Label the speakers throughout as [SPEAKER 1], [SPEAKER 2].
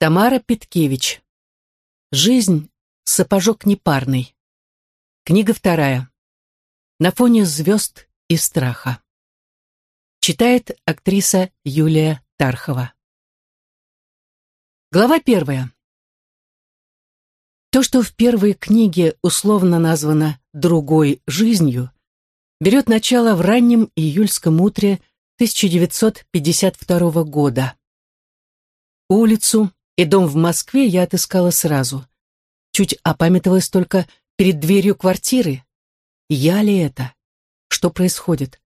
[SPEAKER 1] Тамара Петкевич. Жизнь — сапожок непарный. Книга вторая. На фоне звезд и страха. Читает актриса Юлия Тархова. Глава первая. То, что в первой книге условно названо «другой жизнью», берет начало в раннем июльском утре 1952 года. Улицу и дом в Москве я отыскала сразу. Чуть опамятовалась только перед дверью квартиры. Я ли это? Что происходит?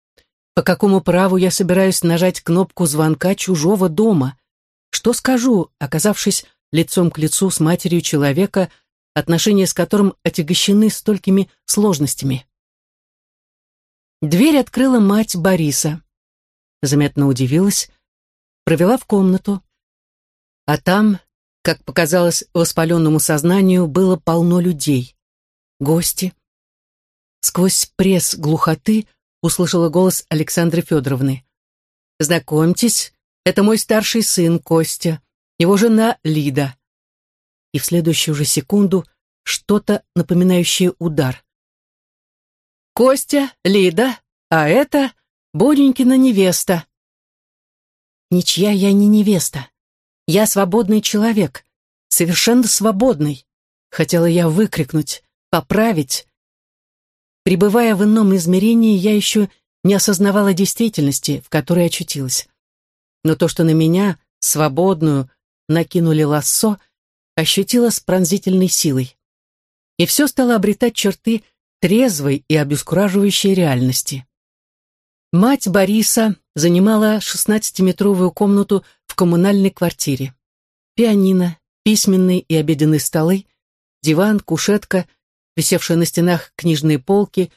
[SPEAKER 1] По какому праву я собираюсь нажать кнопку звонка чужого дома? Что скажу, оказавшись лицом к лицу с матерью человека, отношения с которым отягощены столькими сложностями? Дверь открыла мать Бориса. Заметно удивилась, провела в комнату. А там, как показалось воспаленному сознанию, было полно людей. Гости. Сквозь пресс глухоты услышала голос Александры Федоровны. «Знакомьтесь, это мой старший сын Костя, его жена Лида». И в следующую же секунду что-то напоминающее удар. «Костя, Лида, а это Боденькина невеста». «Ничья я не невеста. Я свободный человек, совершенно свободный», хотела я выкрикнуть, поправить, Пребывая в ином измерении, я еще не осознавала действительности, в которой очутилась. Но то, что на меня, свободную, накинули лассо, ощутила с пронзительной силой. И все стало обретать черты трезвой и обескураживающей реальности. Мать Бориса занимала 16-метровую комнату в коммунальной квартире. Пианино, письменные и обеденные столы, диван, кушетка — висевшие на стенах книжные полки,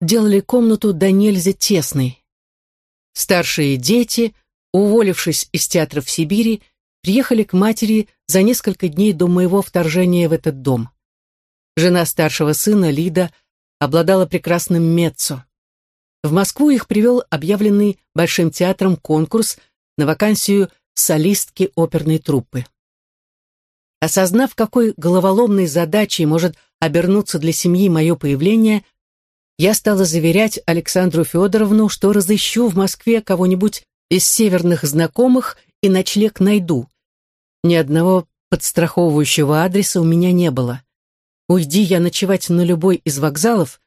[SPEAKER 1] делали комнату до нельзя тесной. Старшие дети, уволившись из театра в Сибири, приехали к матери за несколько дней до моего вторжения в этот дом. Жена старшего сына, Лида, обладала прекрасным меццо. В Москву их привел объявленный Большим театром конкурс на вакансию солистки оперной труппы. Осознав, какой головоломной задачей может обернуться для семьи мое появление, я стала заверять Александру Федоровну, что разыщу в Москве кого-нибудь из северных знакомых и ночлег найду. Ни одного подстраховывающего адреса у меня не было. Уйди я ночевать на любой из вокзалов,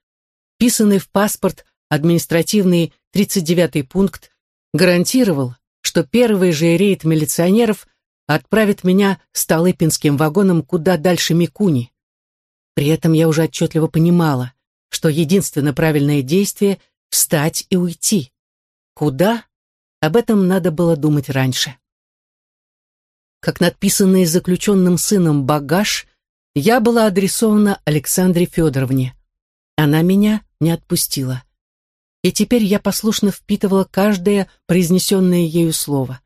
[SPEAKER 1] писанный в паспорт административный 39-й пункт гарантировал, что первый же рейд милиционеров отправит меня Столыпинским вагоном куда дальше Микуни. При этом я уже отчетливо понимала, что единственно правильное действие — встать и уйти. Куда? Об этом надо было думать раньше. Как надписанный заключенным сыном багаж, я была адресована Александре Федоровне. Она меня не отпустила. И теперь я послушно впитывала каждое произнесенное ею слово.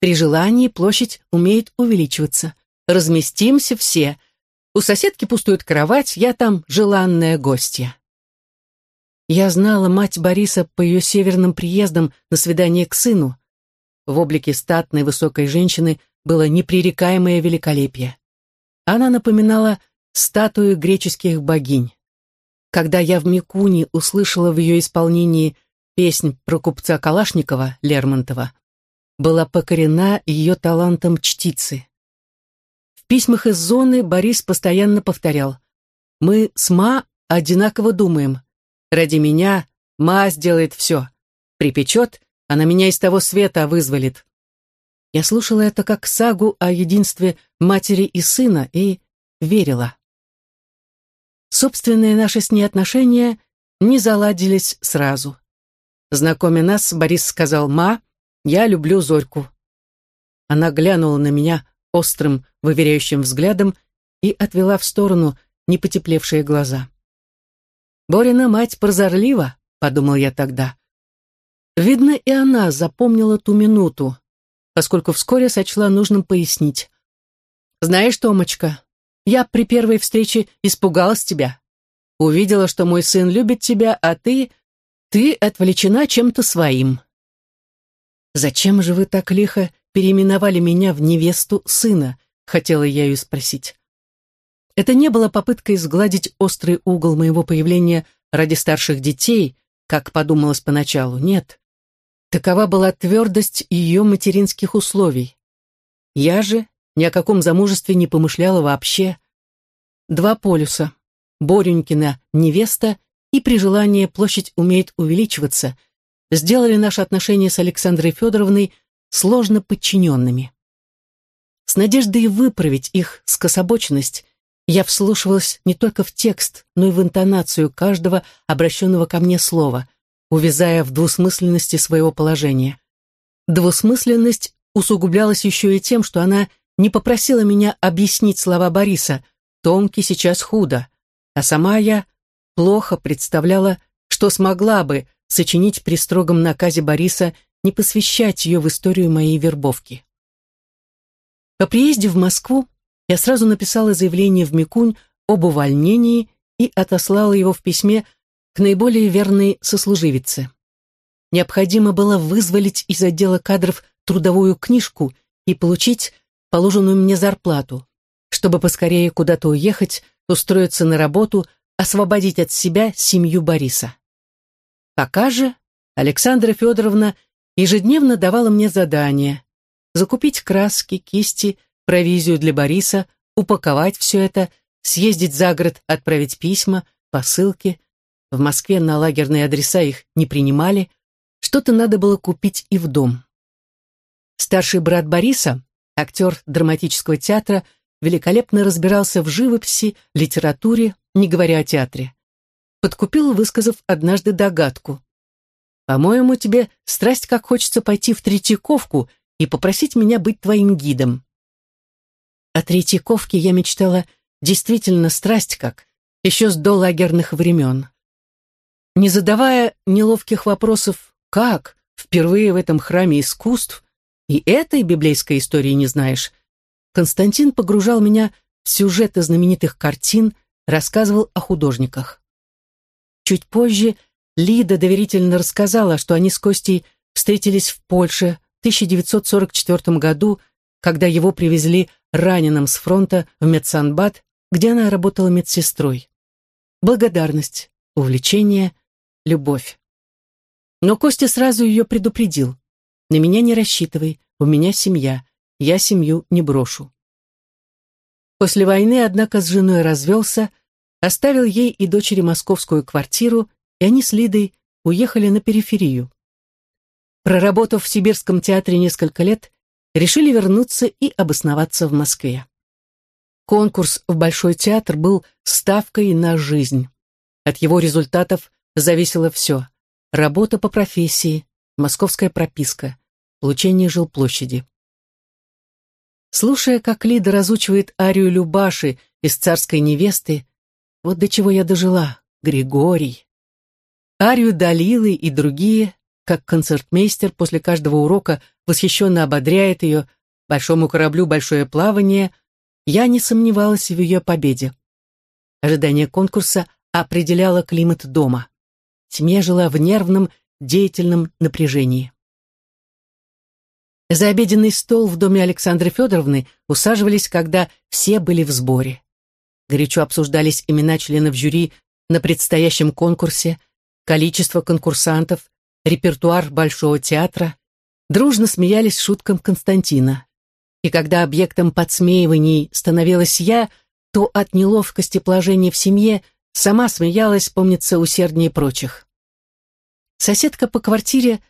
[SPEAKER 1] При желании площадь умеет увеличиваться. Разместимся все — у соседки пустует кровать, я там желанная гостья. Я знала мать Бориса по ее северным приездам на свидание к сыну. В облике статной высокой женщины было непререкаемое великолепие. Она напоминала статую греческих богинь. Когда я в Микуне услышала в ее исполнении песнь про купца Калашникова Лермонтова, была покорена ее талантом чтицы. В письмах из зоны Борис постоянно повторял «Мы с Ма одинаково думаем. Ради меня Ма сделает все. Припечет, она меня из того света вызволит». Я слушала это как сагу о единстве матери и сына и верила. Собственные наши с ней отношения не заладились сразу. Знакомя нас, Борис сказал «Ма, я люблю Зорьку». Она глянула на меня острым, выверяющим взглядом и отвела в сторону непотеплевшие глаза. «Борина мать прозорлива», — подумал я тогда. Видно, и она запомнила ту минуту, поскольку вскоре сочла нужным пояснить. «Знаешь, Томочка, я при первой встрече испугалась тебя. Увидела, что мой сын любит тебя, а ты... ты отвлечена чем-то своим». «Зачем же вы так лихо переименовали меня в невесту сына, хотела я ее спросить. Это не было попыткой сгладить острый угол моего появления ради старших детей, как подумалось поначалу, нет. Такова была твердость ее материнских условий. Я же ни о каком замужестве не помышляла вообще. Два полюса. Борюнькина невеста и при желании площадь умеет увеличиваться, сделали наши отношения с Александрой Федоровной сложно подчиненными. С надеждой выправить их скособоченность я вслушивалась не только в текст, но и в интонацию каждого обращенного ко мне слова, увязая в двусмысленности своего положения. Двусмысленность усугублялась еще и тем, что она не попросила меня объяснить слова Бориса «Томке сейчас худо», а сама я плохо представляла, что смогла бы сочинить при строгом наказе Бориса не посвящать ее в историю моей вербовки. По приезде в Москву я сразу написала заявление в Микунь об увольнении и отослала его в письме к наиболее верной сослуживице. Необходимо было вызволить из отдела кадров трудовую книжку и получить положенную мне зарплату, чтобы поскорее куда-то уехать, устроиться на работу, освободить от себя семью Бориса. Пока же Александра Федоровна ежедневно давала мне задания закупить краски, кисти, провизию для Бориса, упаковать все это, съездить за город, отправить письма, посылки. В Москве на лагерные адреса их не принимали. Что-то надо было купить и в дом. Старший брат Бориса, актер драматического театра, великолепно разбирался в живописи, литературе, не говоря о театре. Подкупил, высказав однажды догадку. «По-моему, тебе страсть как хочется пойти в Третьяковку и попросить меня быть твоим гидом». О Третьяковке я мечтала действительно страсть как, еще с долагерных времен. Не задавая неловких вопросов «как?», впервые в этом храме искусств, и этой библейской истории не знаешь, Константин погружал меня в сюжеты знаменитых картин, рассказывал о художниках. Чуть позже Лида доверительно рассказала, что они с Костей встретились в Польше в 1944 году, когда его привезли раненым с фронта в Медсанбат, где она работала медсестрой. Благодарность, увлечение, любовь. Но Костя сразу ее предупредил. «На меня не рассчитывай, у меня семья, я семью не брошу». После войны, однако, с женой развелся, оставил ей и дочери московскую квартиру, и они с Лидой уехали на периферию. Проработав в Сибирском театре несколько лет, решили вернуться и обосноваться в Москве. Конкурс в Большой театр был ставкой на жизнь. От его результатов зависело все. Работа по профессии, московская прописка, получение жилплощади. Слушая, как Лида разучивает арию Любаши из «Царской невесты», вот до чего я дожила, Григорий. Арию Далилы и другие как концертмейстер после каждого урока восхищенно ободряет ее «Большому кораблю большое плавание», я не сомневалась в ее победе. Ожидание конкурса определяло климат дома. Семья жила в нервном, деятельном напряжении. За обеденный стол в доме Александры Федоровны усаживались, когда все были в сборе. Горячо обсуждались имена членов жюри на предстоящем конкурсе, количество конкурсантов, репертуар Большого театра, дружно смеялись шуткам Константина. И когда объектом подсмеиваний становилась я, то от неловкости положения в семье сама смеялась, помнится, усерднее прочих. Соседка по квартире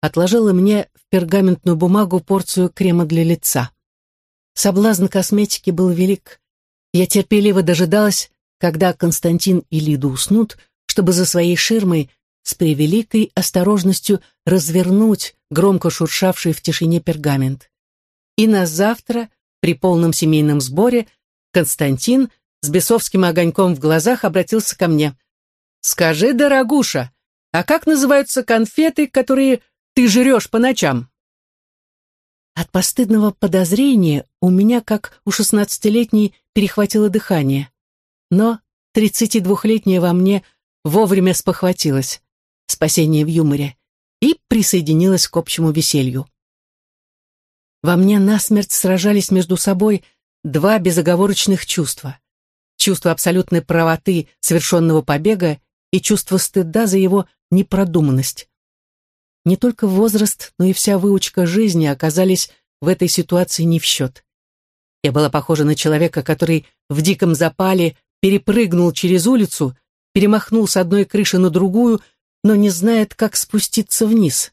[SPEAKER 1] отложила мне в пергаментную бумагу порцию крема для лица. Соблазн косметики был велик. Я терпеливо дожидалась, когда Константин и Лида уснут, чтобы за своей ширмой с превеликой осторожностью развернуть громко шуршавший в тишине пергамент. И на завтра, при полном семейном сборе, Константин с бесовским огоньком в глазах обратился ко мне. «Скажи, дорогуша, а как называются конфеты, которые ты жрешь по ночам?» От постыдного подозрения у меня, как у шестнадцатилетней, перехватило дыхание. Но тридцатидвухлетняя во мне вовремя спохватилась спасение в юморе, и присоединилась к общему веселью. во мне насмерть сражались между собой два безоговорочных чувства. Чувство абсолютной правоты совершенного побега и чувство стыда за его непродуманность. Не только возраст, но и вся выучка жизни оказались в этой ситуации не в счет. Я была похожа на человека, который в диком запале перепрыгнул через улицу, перемахнул с одной крыши на другую, но не знает, как спуститься вниз.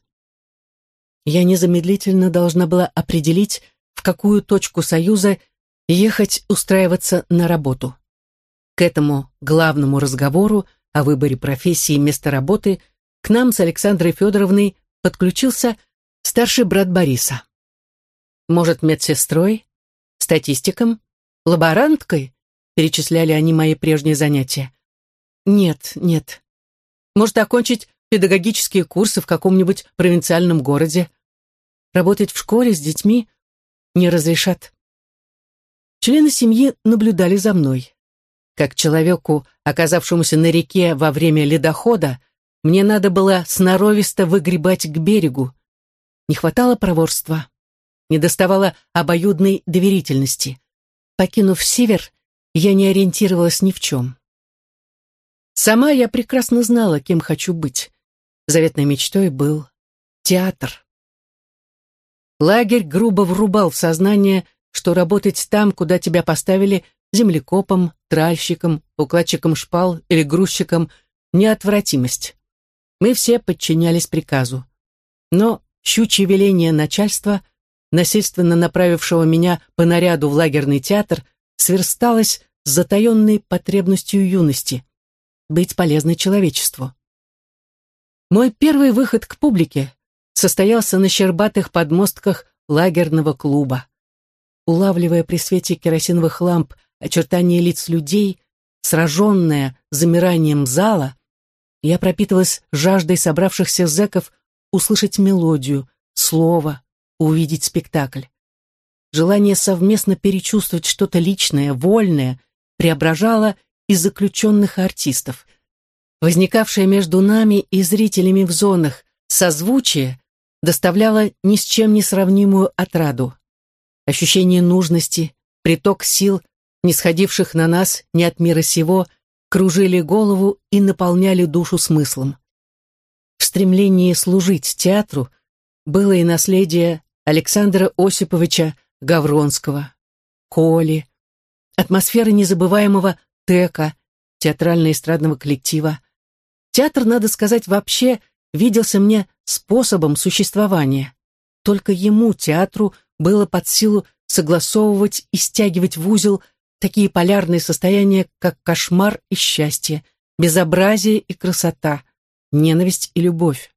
[SPEAKER 1] Я незамедлительно должна была определить, в какую точку Союза ехать устраиваться на работу. К этому главному разговору о выборе профессии и места работы к нам с Александрой Федоровной подключился старший брат Бориса. Может, медсестрой, статистиком, лаборанткой? Перечисляли они мои прежние занятия. Нет, нет. Может, окончить педагогические курсы в каком-нибудь провинциальном городе. Работать в школе с детьми не разрешат. Члены семьи наблюдали за мной. Как человеку, оказавшемуся на реке во время ледохода, мне надо было сноровисто выгребать к берегу. Не хватало проворства, не доставало обоюдной доверительности. Покинув север, я не ориентировалась ни в чем. Сама я прекрасно знала, кем хочу быть. Заветной мечтой был театр. Лагерь грубо врубал в сознание, что работать там, куда тебя поставили, землекопом, тральщиком, укладчиком шпал или грузчиком – неотвратимость. Мы все подчинялись приказу. Но щучье веление начальства, насильственно направившего меня по наряду в лагерный театр, сверсталось с затаенной потребностью юности – быть полезной человечеству. Мой первый выход к публике состоялся на щербатых подмостках лагерного клуба. Улавливая при свете керосиновых ламп очертания лиц людей, сраженная замиранием зала, я пропитывалась жаждой собравшихся зэков услышать мелодию, слово, увидеть спектакль. Желание совместно перечувствовать что-то личное, вольное, преображало и заключенных артистов. Возникавшее между нами и зрителями в зонах созвучие доставляло ни с чем не сравнимую отраду. Ощущение нужности, приток сил, не сходивших на нас ни от мира сего, кружили голову и наполняли душу смыслом. В стремлении служить театру было и наследие Александра Осиповича Гавронского, Коли, атмосфера незабываемого ТЭКа, театрально-эстрадного коллектива. Театр, надо сказать, вообще виделся мне способом существования. Только ему, театру, было под силу согласовывать и стягивать в узел такие полярные состояния, как кошмар и счастье, безобразие и красота, ненависть и любовь.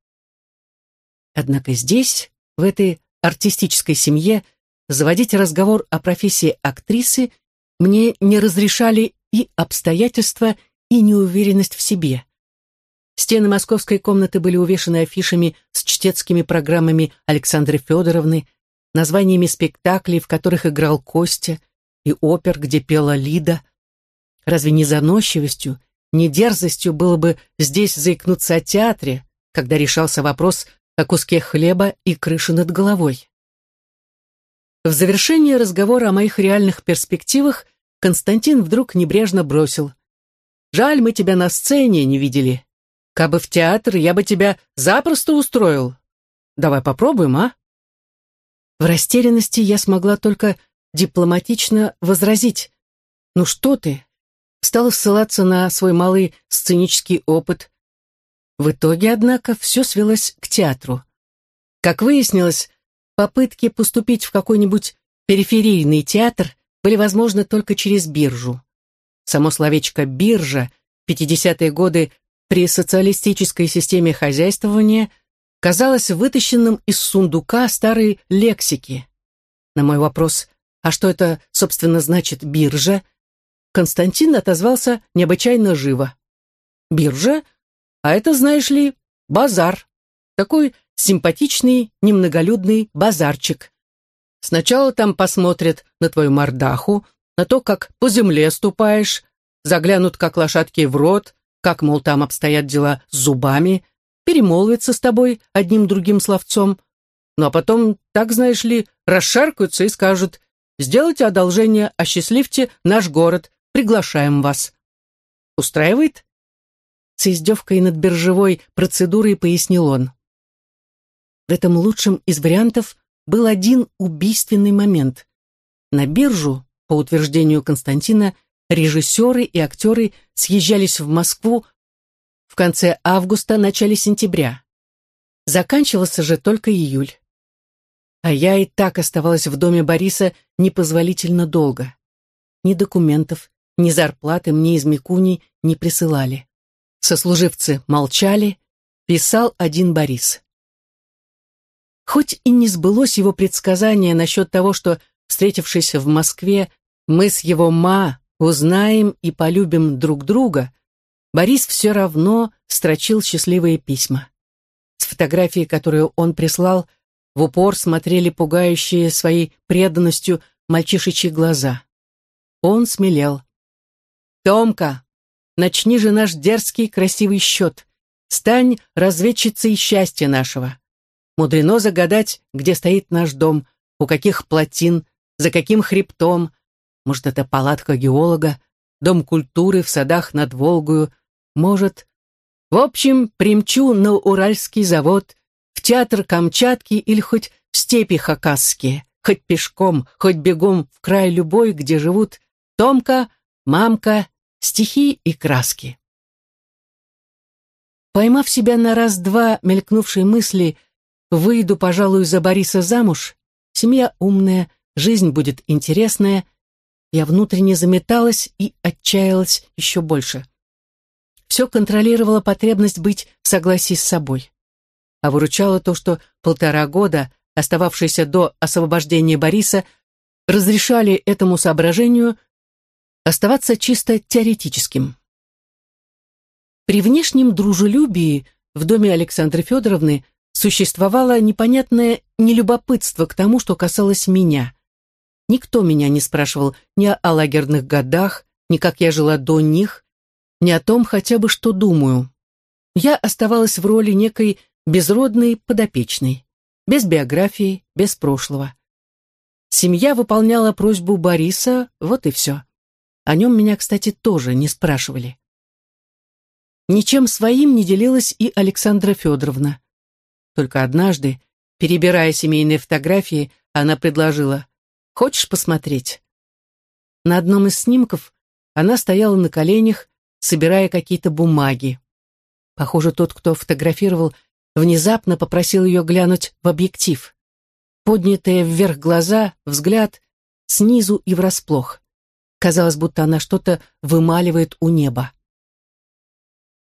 [SPEAKER 1] Однако здесь, в этой артистической семье, заводить разговор о профессии актрисы мне не разрешали и обстоятельства, и неуверенность в себе. Стены московской комнаты были увешаны афишами с чтецкими программами Александры Федоровны, названиями спектаклей, в которых играл Костя, и опер, где пела Лида. Разве не заносчивостью, не дерзостью было бы здесь заикнуться о театре, когда решался вопрос о куске хлеба и крыше над головой? В завершение разговора о моих реальных перспективах Константин вдруг небрежно бросил. «Жаль, мы тебя на сцене не видели. Кабы в театр, я бы тебя запросто устроил. Давай попробуем, а?» В растерянности я смогла только дипломатично возразить. «Ну что ты?» Стала ссылаться на свой малый сценический опыт. В итоге, однако, все свелось к театру. Как выяснилось, попытки поступить в какой-нибудь периферийный театр были возможны только через биржу. Само словечко «биржа» в 50-е годы при социалистической системе хозяйствования казалось вытащенным из сундука старой лексики. На мой вопрос «А что это, собственно, значит биржа?» Константин отозвался необычайно живо. «Биржа? А это, знаешь ли, базар. Такой симпатичный, немноголюдный базарчик. Сначала там посмотрят на твою мордаху, на то, как по земле ступаешь, заглянут, как лошадки в рот, как, мол, там обстоят дела с зубами, перемолвятся с тобой одним другим словцом. Ну а потом, так знаешь ли, расшаркаются и скажут «Сделайте одолжение, осчастливьте наш город, приглашаем вас». Устраивает? С издевкой над биржевой процедурой пояснил он. В этом лучшем из вариантов был один убийственный момент. На биржу, по утверждению Константина, режиссеры и актеры съезжались в Москву в конце августа, начале сентября. Заканчивался же только июль. А я и так оставалась в доме Бориса непозволительно долго. Ни документов, ни зарплаты мне из Микуни не присылали. Сослуживцы молчали, писал один Борис. Хоть и не сбылось его предсказание насчет того, что, встретившись в Москве, мы с его ма узнаем и полюбим друг друга, Борис все равно строчил счастливые письма. С фотографией, которую он прислал, в упор смотрели пугающие своей преданностью мальчишечьи глаза. Он смелел. «Томка, начни же наш дерзкий красивый счет. Стань разведчицей счастья нашего. Мудрено загадать, где стоит наш дом, у каких плотин, за каким хребтом. Может, это палатка геолога, дом культуры в садах над Волгою. Может, в общем, примчу на Уральский завод, театр Камчатки или хоть в степи Хакасские, хоть пешком, хоть бегом в край любой, где живут Томка, мамка, стихи и краски. Поймав себя на раз-два мелькнувшие мысли, выйду, пожалуй, за Бориса замуж, семья умная, жизнь будет интересная, я внутренне заметалась и отчаялась еще больше. Все контролировала потребность быть в согласии с собой а выручало то, что полтора года, остававшиеся до освобождения Бориса, разрешали этому соображению оставаться чисто теоретическим. При внешнем дружелюбии в доме Александры Федоровны существовало непонятное нелюбопытство к тому, что касалось меня. Никто меня не спрашивал ни о лагерных годах, ни как я жила до них, ни о том хотя бы, что думаю. Я оставалась в роли некой безродный подопечный, без биографии, без прошлого. Семья выполняла просьбу Бориса, вот и все. О нем меня, кстати, тоже не спрашивали. Ничем своим не делилась и Александра Федоровна. Только однажды, перебирая семейные фотографии, она предложила «Хочешь посмотреть?» На одном из снимков она стояла на коленях, собирая какие-то бумаги. Похоже, тот, кто фотографировал, внезапно попросил ее глянуть в объектив. Поднятые вверх глаза, взгляд, снизу и врасплох. Казалось, будто она что-то вымаливает у неба.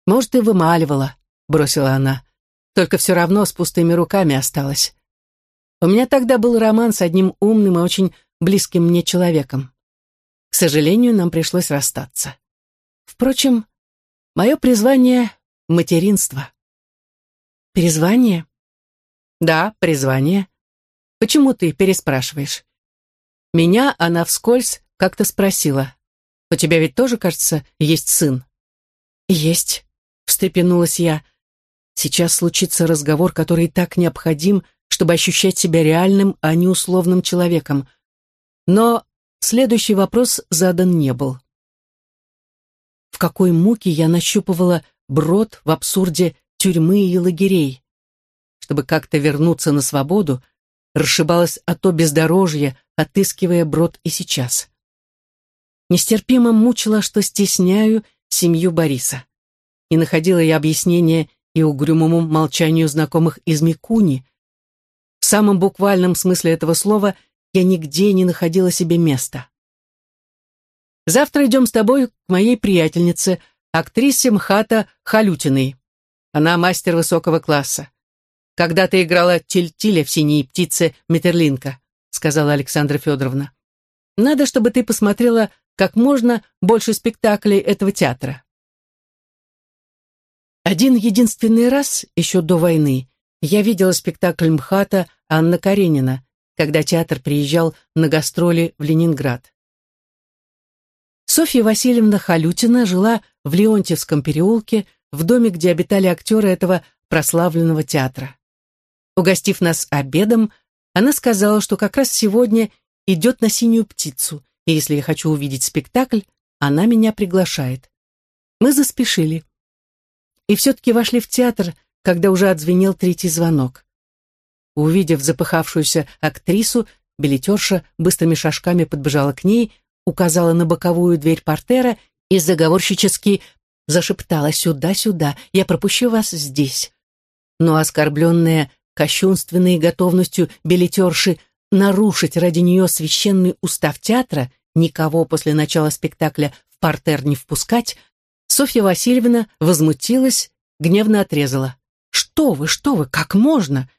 [SPEAKER 1] «Может, и вымаливала», — бросила она. «Только все равно с пустыми руками осталась. У меня тогда был роман с одним умным и очень близким мне человеком. К сожалению, нам пришлось расстаться. Впрочем, мое призвание — материнство». Призвание? Да, призвание. Почему ты переспрашиваешь? Меня она вскользь как-то спросила. У тебя ведь тоже, кажется, есть сын? Есть, встрепенулась я. Сейчас случится разговор, который так необходим, чтобы ощущать себя реальным, а не условным человеком. Но следующий вопрос задан не был. В какой муке я нащупывала брод в абсурде тюрьмы и лагерей. Чтобы как-то вернуться на свободу, расшибалась о то бездорожье, отыскивая брод и сейчас. Нестерпимо мучила, что стесняю семью Бориса. И находила я объяснение и угрюмому молчанию знакомых из Микуни. В самом буквальном смысле этого слова я нигде не находила себе места. Завтра идем с тобой к моей приятельнице, актрисе МХАТа Халютиной. Она мастер высокого класса. Когда-то играла Тильтиля в «Синей птице» Метерлинка, сказала Александра Федоровна. Надо, чтобы ты посмотрела как можно больше спектаклей этого театра. Один единственный раз, еще до войны, я видела спектакль МХАТа Анна Каренина, когда театр приезжал на гастроли в Ленинград. Софья Васильевна Халютина жила в Леонтьевском переулке в доме, где обитали актеры этого прославленного театра. Угостив нас обедом, она сказала, что как раз сегодня идет на «Синюю птицу», и если я хочу увидеть спектакль, она меня приглашает. Мы заспешили. И все-таки вошли в театр, когда уже отзвенел третий звонок. Увидев запыхавшуюся актрису, билетерша быстрыми шажками подбежала к ней, указала на боковую дверь портера и заговорщически зашептала «Сюда, сюда, я пропущу вас здесь». Но оскорбленная кощунственной готовностью билетерши нарушить ради нее священный устав театра, никого после начала спектакля в портер не впускать, Софья Васильевна возмутилась, гневно отрезала. «Что вы, что вы, как можно?»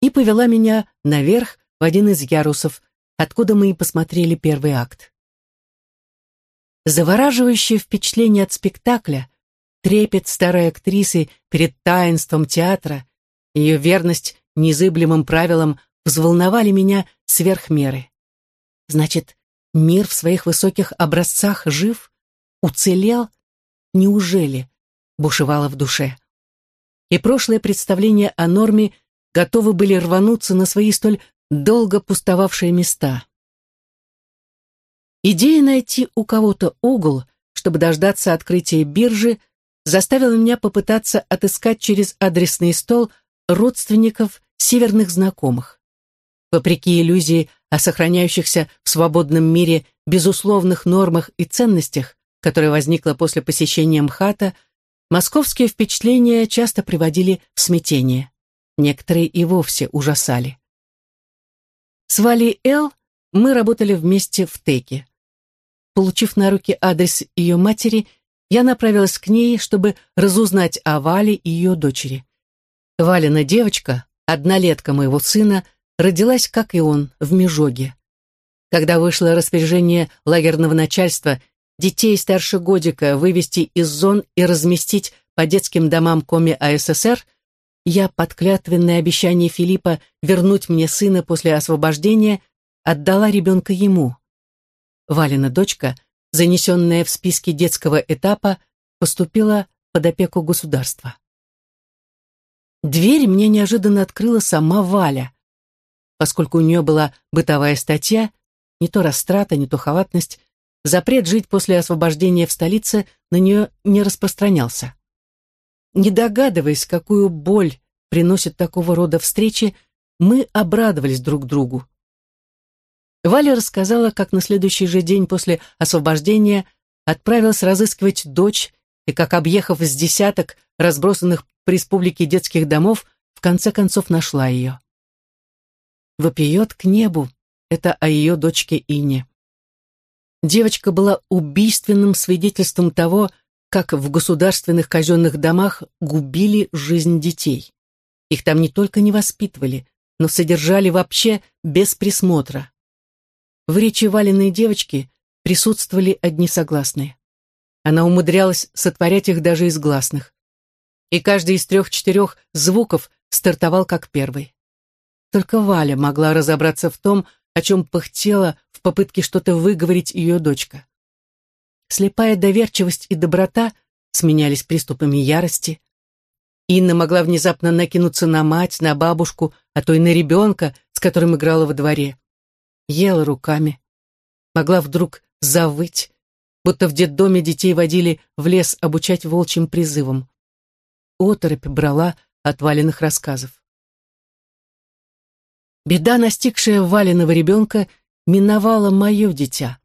[SPEAKER 1] и повела меня наверх в один из ярусов, откуда мы и посмотрели первый акт. Завораживающее впечатление от спектакля, трепет старой актрисы перед таинством театра, ее верность незыблемым правилам взволновали меня сверх меры. Значит, мир в своих высоких образцах жив, уцелел? Неужели? Бушевало в душе. И прошлое представление о норме готовы были рвануться на свои столь долго пустовавшие места. Идея найти у кого-то угол, чтобы дождаться открытия биржи, заставила меня попытаться отыскать через адресный стол родственников северных знакомых. Вопреки иллюзии о сохраняющихся в свободном мире безусловных нормах и ценностях, которая возникла после посещения МХАТа, московские впечатления часто приводили в смятение. Некоторые и вовсе ужасали. С Валей Эл мы работали вместе в ТЭКе. Получив на руки адрес ее матери, я направилась к ней, чтобы разузнать о Вале и ее дочери. Валина девочка, однолетка моего сына, родилась, как и он, в Межоге. Когда вышло распоряжение лагерного начальства детей старше годика вывести из зон и разместить по детским домам Коми АССР, я под клятвенное обещание Филиппа вернуть мне сына после освобождения отдала ребенка ему. Валина дочка, занесенная в списки детского этапа, поступила под опеку государства. Дверь мне неожиданно открыла сама Валя. Поскольку у нее была бытовая статья, не то растрата, не то халатность, запрет жить после освобождения в столице на нее не распространялся. Не догадываясь, какую боль приносит такого рода встречи, мы обрадовались друг другу. Валя рассказала, как на следующий же день после освобождения отправилась разыскивать дочь и как, объехав с десяток разбросанных по республике детских домов, в конце концов нашла ее. Вопиет к небу, это о ее дочке Ине. Девочка была убийственным свидетельством того, как в государственных казенных домах губили жизнь детей. Их там не только не воспитывали, но содержали вообще без присмотра. В речи Валиной девочки присутствовали одни согласные. Она умудрялась сотворять их даже из гласных. И каждый из трех-четырех звуков стартовал как первый. Только Валя могла разобраться в том, о чем пыхтела в попытке что-то выговорить ее дочка. Слепая доверчивость и доброта сменялись приступами ярости. Инна могла внезапно накинуться на мать, на бабушку, а то и на ребенка, с которым играла во дворе. Ела руками. Могла вдруг завыть, будто в детдоме детей водили в лес обучать волчьим призывам. Оторопь брала от Валиных рассказов. Беда, настигшая Валиного ребенка, миновала мое дитя.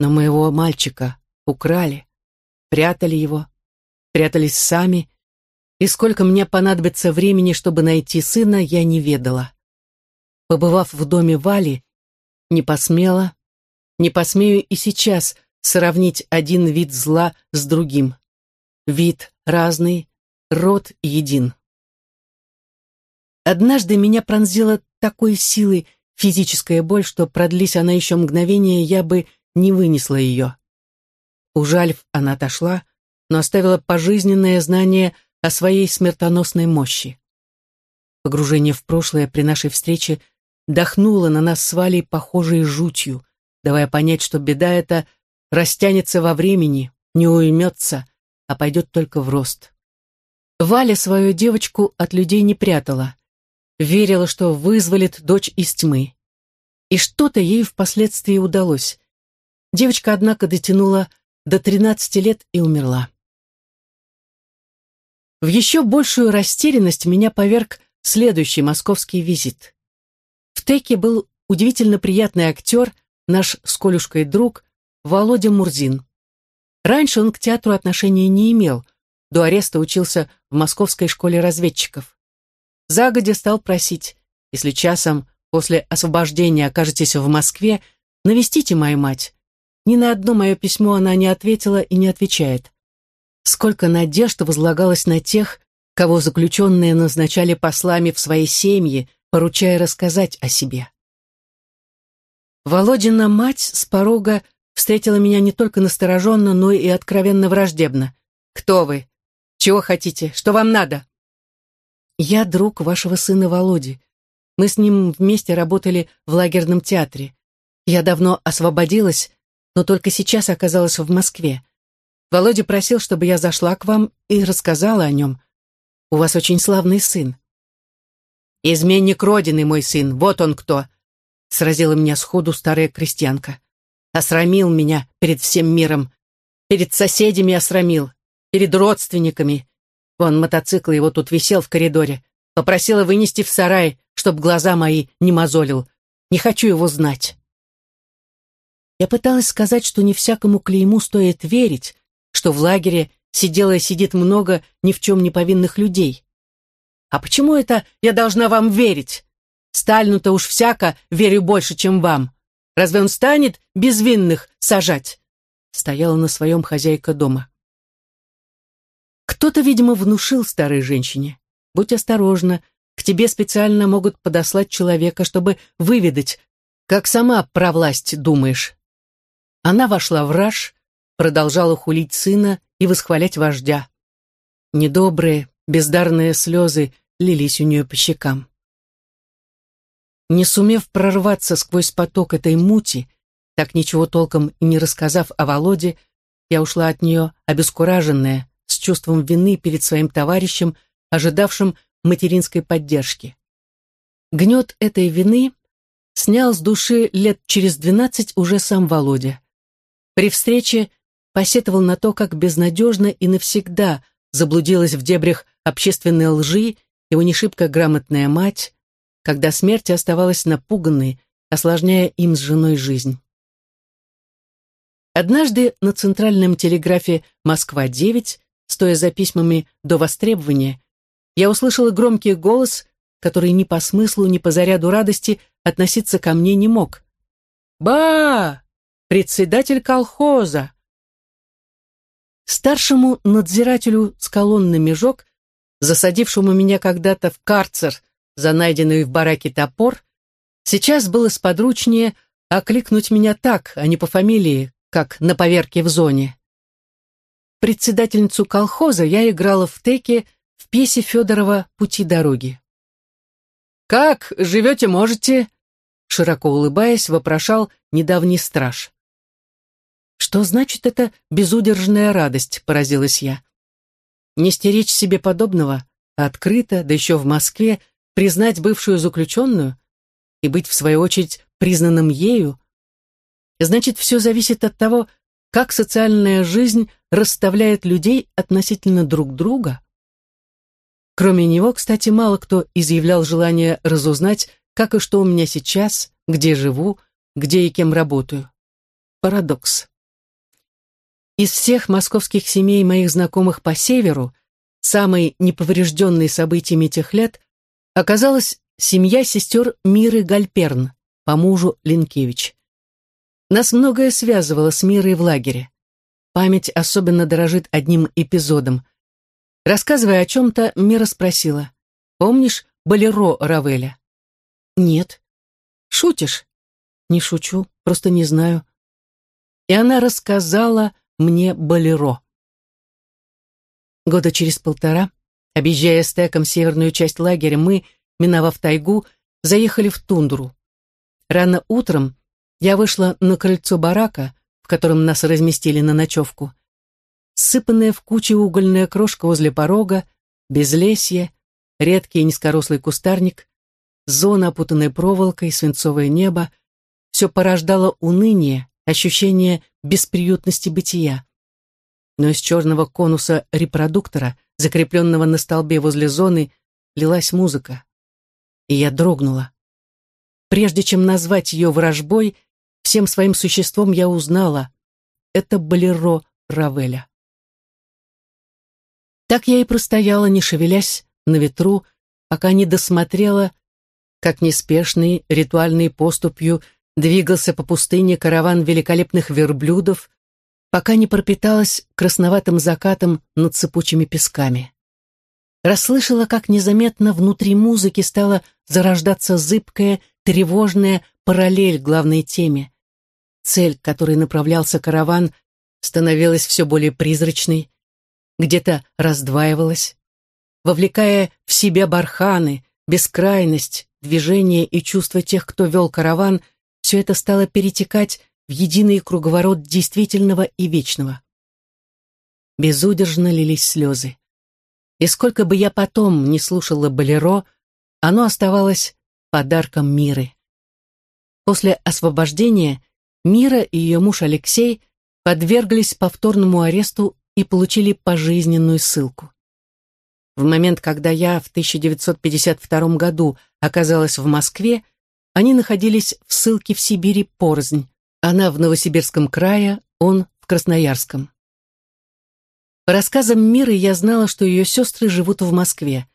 [SPEAKER 1] Но моего мальчика украли, прятали его, прятались сами, и сколько мне понадобится времени, чтобы найти сына, я не ведала. Побывав в доме Вали, не посмела, не посмею и сейчас сравнить один вид зла с другим. Вид разный, род един. Однажды меня пронзила такой силой физическая боль, что продлись она еще мгновение, я бы не вынесла ее. Ужалив, она отошла, но оставила пожизненное знание о своей смертоносной мощи. Погружение в прошлое при нашей встрече дохнуло на нас с Валей похожей жутью, давая понять, что беда эта растянется во времени, не уймется, а пойдет только в рост. Валя свою девочку от людей не прятала. верила, что вызволит дочь из тьмы. И что-то ей впоследствии удалось. Девочка, однако, дотянула до 13 лет и умерла. В еще большую растерянность меня поверг следующий московский визит. В Теке был удивительно приятный актер, наш с Колюшкой друг, Володя Мурзин. Раньше он к театру отношения не имел, до ареста учился в Московской школе разведчиков. Загодя стал просить, если часом после освобождения окажетесь в Москве, навестите мою мать. Ни на одно мое письмо она не ответила и не отвечает. Сколько надежд возлагалось на тех, кого заключенные назначали послами в своей семьи, поручая рассказать о себе. Володина мать с порога встретила меня не только настороженно, но и откровенно враждебно. «Кто вы? Чего хотите? Что вам надо?» «Я друг вашего сына Володи. Мы с ним вместе работали в лагерном театре. Я давно освободилась, но только сейчас оказалась в Москве. Володя просил, чтобы я зашла к вам и рассказала о нем. У вас очень славный сын». «Изменник Родины, мой сын, вот он кто!» Сразила меня сходу старая крестьянка. Осрамил меня перед всем миром. Перед соседями осрамил. Перед родственниками. Вон мотоцикл его тут висел в коридоре. Попросила вынести в сарай, чтоб глаза мои не мозолил. Не хочу его знать. Я пыталась сказать, что не всякому клейму стоит верить, что в лагере сидело и сидит много ни в чем не повинных людей. А почему это я должна вам верить? Сталину-то уж всяко верю больше, чем вам. Разве он станет безвинных сажать?» Стояла на своем хозяйка дома. Кто-то, видимо, внушил старой женщине. «Будь осторожна, к тебе специально могут подослать человека, чтобы выведать, как сама про власть думаешь». Она вошла в раж, продолжала хулить сына и восхвалять вождя. Недобрые, бездарные слезы лились у нее по щекам. Не сумев прорваться сквозь поток этой мути, так ничего толком и не рассказав о Володе, я ушла от нее обескураженная, с чувством вины перед своим товарищем, ожидавшим материнской поддержки. Гнет этой вины снял с души лет через двенадцать уже сам Володя. При встрече посетовал на то, как безнадежно и навсегда заблудилась в дебрях общественной лжи его не грамотная мать, когда смерть оставалась напуганной, осложняя им с женой жизнь. Однажды на центральном телеграфе «Москва-9», стоя за письмами до востребования, я услышала громкий голос, который ни по смыслу, ни по заряду радости относиться ко мне не мог. «Ба! Председатель колхоза!» Старшему надзирателю с колонны межок, засадившему меня когда-то в карцер за найденный в бараке топор, сейчас было сподручнее окликнуть меня так, а не по фамилии, как на поверке в зоне. Председательницу колхоза я играла в теке в пьесе Федорова «Пути дороги». «Как живете, можете?» Широко улыбаясь, вопрошал недавний страж. «Что значит эта безудержная радость?» — поразилась я. «Не стеречь себе подобного, а открыто, да еще в Москве, признать бывшую заключенную и быть, в свою очередь, признанным ею, значит, все зависит от того, как социальная жизнь расставляет людей относительно друг друга. Кроме него, кстати, мало кто изъявлял желание разузнать, как и что у меня сейчас, где живу, где и кем работаю. Парадокс. Из всех московских семей моих знакомых по северу, самой неповрежденной событиями тех лет оказалась семья сестер Миры Гальперн, по мужу Линкевич. Нас многое связывало с Мирой в лагере. Память особенно дорожит одним эпизодом. Рассказывая о чем-то, Мира спросила, «Помнишь Болеро Равеля?» «Нет». «Шутишь?» «Не шучу, просто не знаю». И она рассказала мне Болеро. Года через полтора Объезжая стеком северную часть лагеря, мы, миновав тайгу, заехали в тундру. Рано утром я вышла на крыльцо барака, в котором нас разместили на ночевку. Сыпанная в кучи угольная крошка возле порога, безлесье, редкий низкорослый кустарник, зона, опутанная проволокой, свинцовое небо, все порождало уныние, ощущение бесприютности бытия. Но из черного конуса репродуктора, закрепленного на столбе возле зоны, лилась музыка. И я дрогнула. Прежде чем назвать ее вражбой, всем своим существом я узнала. Это болеро Равеля. Так я и простояла, не шевелясь, на ветру, пока не досмотрела, как неспешный, ритуальной поступью двигался по пустыне караван великолепных верблюдов, пока не пропиталась красноватым закатом над цепучими песками. Расслышала, как незаметно внутри музыки стала зарождаться зыбкая, тревожная параллель главной теме. Цель, к которой направлялся караван, становилась все более призрачной, где-то раздваивалась, вовлекая в себя барханы, бескрайность, движение и чувство тех, кто вел караван, все это стало перетекать в единый круговорот действительного и вечного. Безудержно лились слезы. И сколько бы я потом не слушала Болеро, оно оставалось подарком Миры. После освобождения Мира и ее муж Алексей подверглись повторному аресту и получили пожизненную ссылку. В момент, когда я в 1952 году оказалась в Москве, они находились в ссылке в Сибири порознь. Она в Новосибирском крае, он в Красноярском. По рассказам Миры я знала, что ее сестры живут в Москве.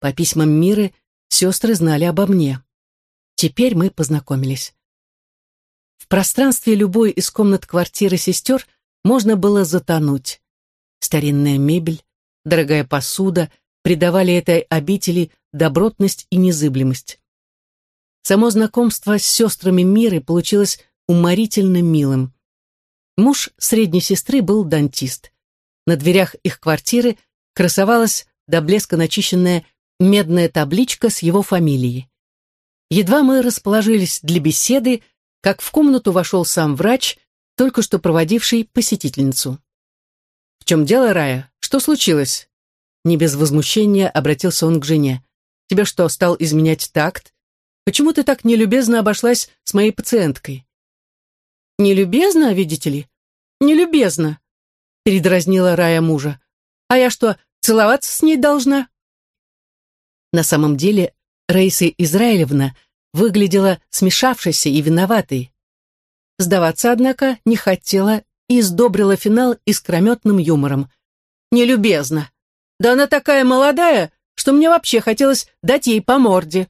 [SPEAKER 1] По письмам Миры сестры знали обо мне. Теперь мы познакомились. В пространстве любой из комнат квартиры сестер можно было затонуть. Старинная мебель, дорогая посуда придавали этой обители добротность и незыблемость. Само знакомство с сестрами Миры получилось уморительно милым. Муж средней сестры был дантист. На дверях их квартиры красовалась до блеска начищенная медная табличка с его фамилией. Едва мы расположились для беседы, как в комнату вошел сам врач, только что проводивший посетительницу. «В чем дело, Рая? Что случилось?» Не без возмущения обратился он к жене. «Тебе что, стал изменять такт? Почему ты так нелюбезно обошлась с моей пациенткой?» «Нелюбезно, видите ли? Нелюбезно!» передразнила Рая мужа. «А я что, целоваться с ней должна?» На самом деле Раиса Израилевна выглядела смешавшейся и виноватой. Сдаваться, однако, не хотела и сдобрила финал искрометным юмором. «Нелюбезно! Да она такая молодая, что мне вообще хотелось дать ей по морде!»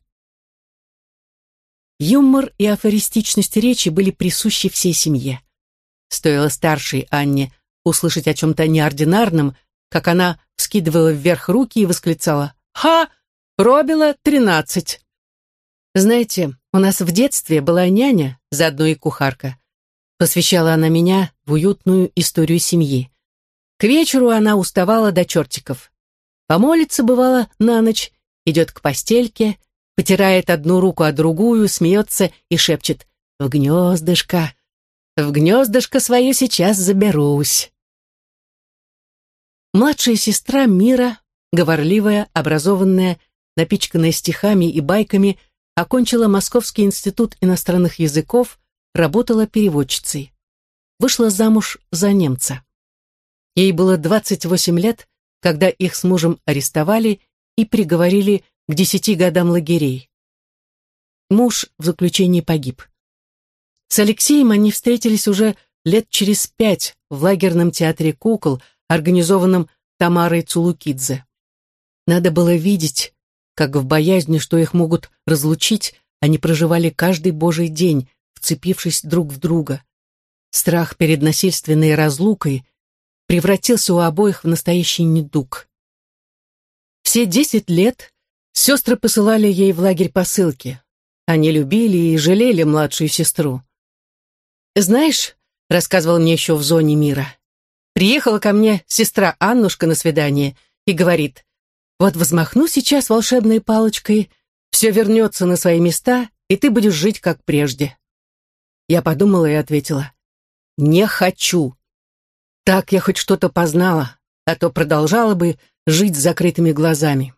[SPEAKER 1] Юмор и афористичность речи были присущи всей семье. Стоило старшей Анне услышать о чем-то неординарном, как она вскидывала вверх руки и восклицала «Ха! Пробила тринадцать!» Знаете, у нас в детстве была няня, заодно и кухарка. Посвящала она меня в уютную историю семьи. К вечеру она уставала до чертиков. Помолится, бывало, на ночь, идет к постельке, потирает одну руку о другую, смеется и шепчет «В гнездышко! В гнездышко свое сейчас заберусь!» Младшая сестра Мира, говорливая, образованная, напичканная стихами и байками, окончила Московский институт иностранных языков, работала переводчицей. Вышла замуж за немца. Ей было 28 лет, когда их с мужем арестовали и приговорили к десяти годам лагерей. Муж в заключении погиб. С Алексеем они встретились уже лет через пять в лагерном театре кукол, организованном Тамарой Цулукидзе. Надо было видеть, как в боязни, что их могут разлучить, они проживали каждый божий день, вцепившись друг в друга. Страх перед насильственной разлукой превратился у обоих в настоящий недуг. Все десять лет Сестры посылали ей в лагерь посылки. Они любили и жалели младшую сестру. «Знаешь», — рассказывал мне еще в зоне мира, приехала ко мне сестра Аннушка на свидание и говорит, «Вот взмахну сейчас волшебной палочкой, все вернется на свои места, и ты будешь жить как прежде». Я подумала и ответила, «Не хочу. Так я хоть что-то познала, а то продолжала бы жить с закрытыми глазами».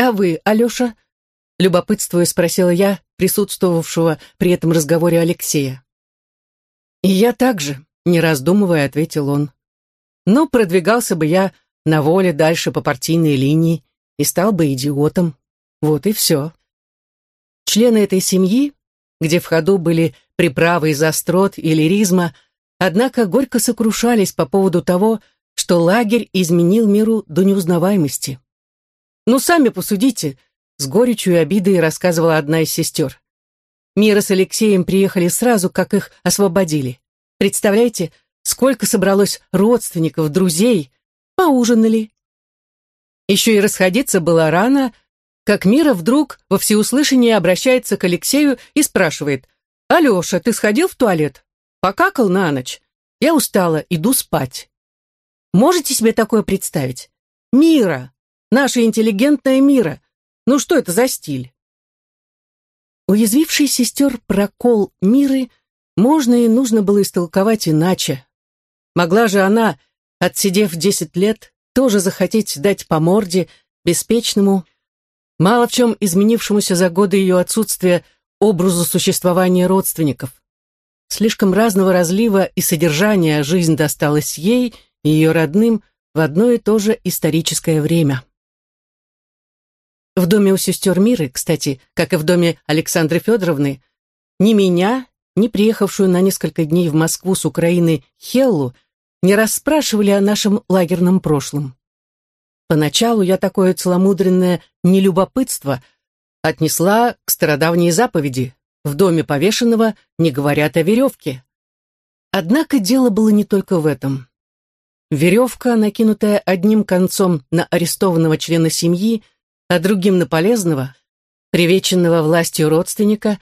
[SPEAKER 1] «А вы, Алеша, любопытствуя спросила я присутствовавшего при этом разговоре Алексея. «И я также», — не раздумывая, ответил он. «Но продвигался бы я на воле дальше по партийной линии и стал бы идиотом. Вот и все». Члены этой семьи, где в ходу были приправы из острот и лиризма, однако горько сокрушались по поводу того, что лагерь изменил миру до неузнаваемости. «Ну, сами посудите», — с горечью и обидой рассказывала одна из сестер. Мира с Алексеем приехали сразу, как их освободили. Представляете, сколько собралось родственников, друзей, поужинали. Еще и расходиться было рано, как Мира вдруг во всеуслышание обращается к Алексею и спрашивает, «Алеша, ты сходил в туалет? Покакал на ночь? Я устала, иду спать». Можете себе такое представить? Мира, наша интеллигентная мира. Ну что это за стиль? Уязвивший сестер прокол Миры можно и нужно было истолковать иначе. Могла же она, отсидев десять лет, тоже захотеть дать по морде беспечному, мало в чем изменившемуся за годы ее отсутствия образу существования родственников. Слишком разного разлива и содержания жизнь досталась ей и ее родным в одно и то же историческое время. В доме у сестер Миры, кстати, как и в доме Александры Федоровны, ни меня, ни приехавшую на несколько дней в Москву с Украины Хеллу не расспрашивали о нашем лагерном прошлом. Поначалу я такое целомудренное нелюбопытство отнесла к стародавней заповеди «В доме повешенного не говорят о веревке». Однако дело было не только в этом. Веревка, накинутая одним концом на арестованного члена семьи, а другим на полезного, привеченного властью родственника,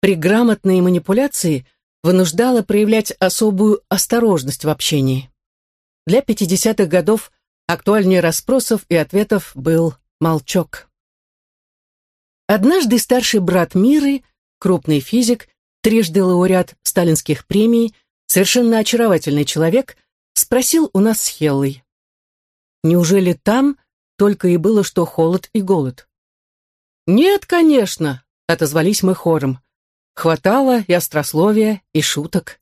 [SPEAKER 1] при грамотной манипуляции вынуждала проявлять особую осторожность в общении. Для 50-х годов актуальнее расспросов и ответов был молчок. Однажды старший брат Миры, крупный физик, трижды лауреат сталинских премий, совершенно очаровательный человек, Спросил у нас с Хеллой. Неужели там только и было, что холод и голод? Нет, конечно, отозвались мы хором. Хватало и острословия, и шуток.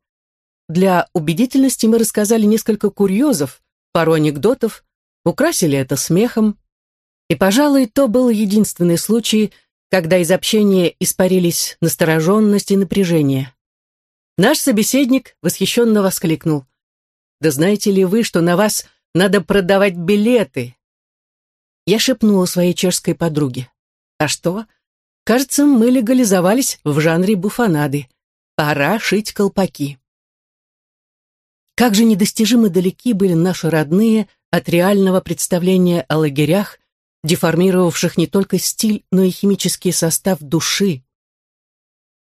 [SPEAKER 1] Для убедительности мы рассказали несколько курьезов, пару анекдотов, украсили это смехом. И, пожалуй, то был единственный случай, когда из общения испарились настороженность и напряжение. Наш собеседник восхищенно воскликнул. Да знаете ли вы, что на вас надо продавать билеты?» Я шепнула своей чешской подруге. «А что? Кажется, мы легализовались в жанре буфонады. Пора шить колпаки». Как же недостижимо далеки были наши родные от реального представления о лагерях, деформировавших не только стиль, но и химический состав души.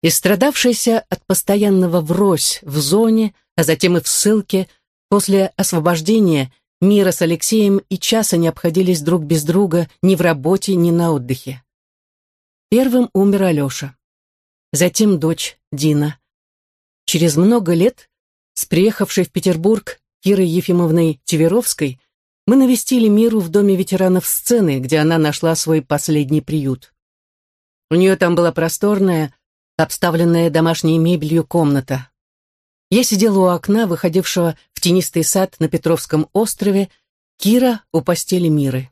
[SPEAKER 1] Истрадавшаяся от постоянного врозь в зоне, а затем и в ссылке – После освобождения Мира с Алексеем и часа не обходились друг без друга ни в работе, ни на отдыхе. Первым умер Алеша. Затем дочь Дина. Через много лет, с приехавшей в Петербург Кирой Ефимовной Тиверовской, мы навестили Миру в доме ветеранов сцены, где она нашла свой последний приют. У нее там была просторная, обставленная домашней мебелью комната. Я сидела у окна, выходившего тенистый сад на Петровском острове, Кира у постели Миры.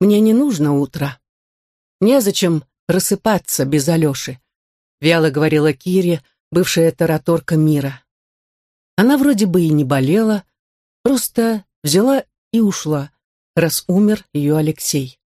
[SPEAKER 1] «Мне не нужно утро. Незачем просыпаться без Алеши», — вяло говорила Кире, бывшая тараторка Мира. Она вроде бы и не болела, просто взяла и ушла, раз умер ее Алексей.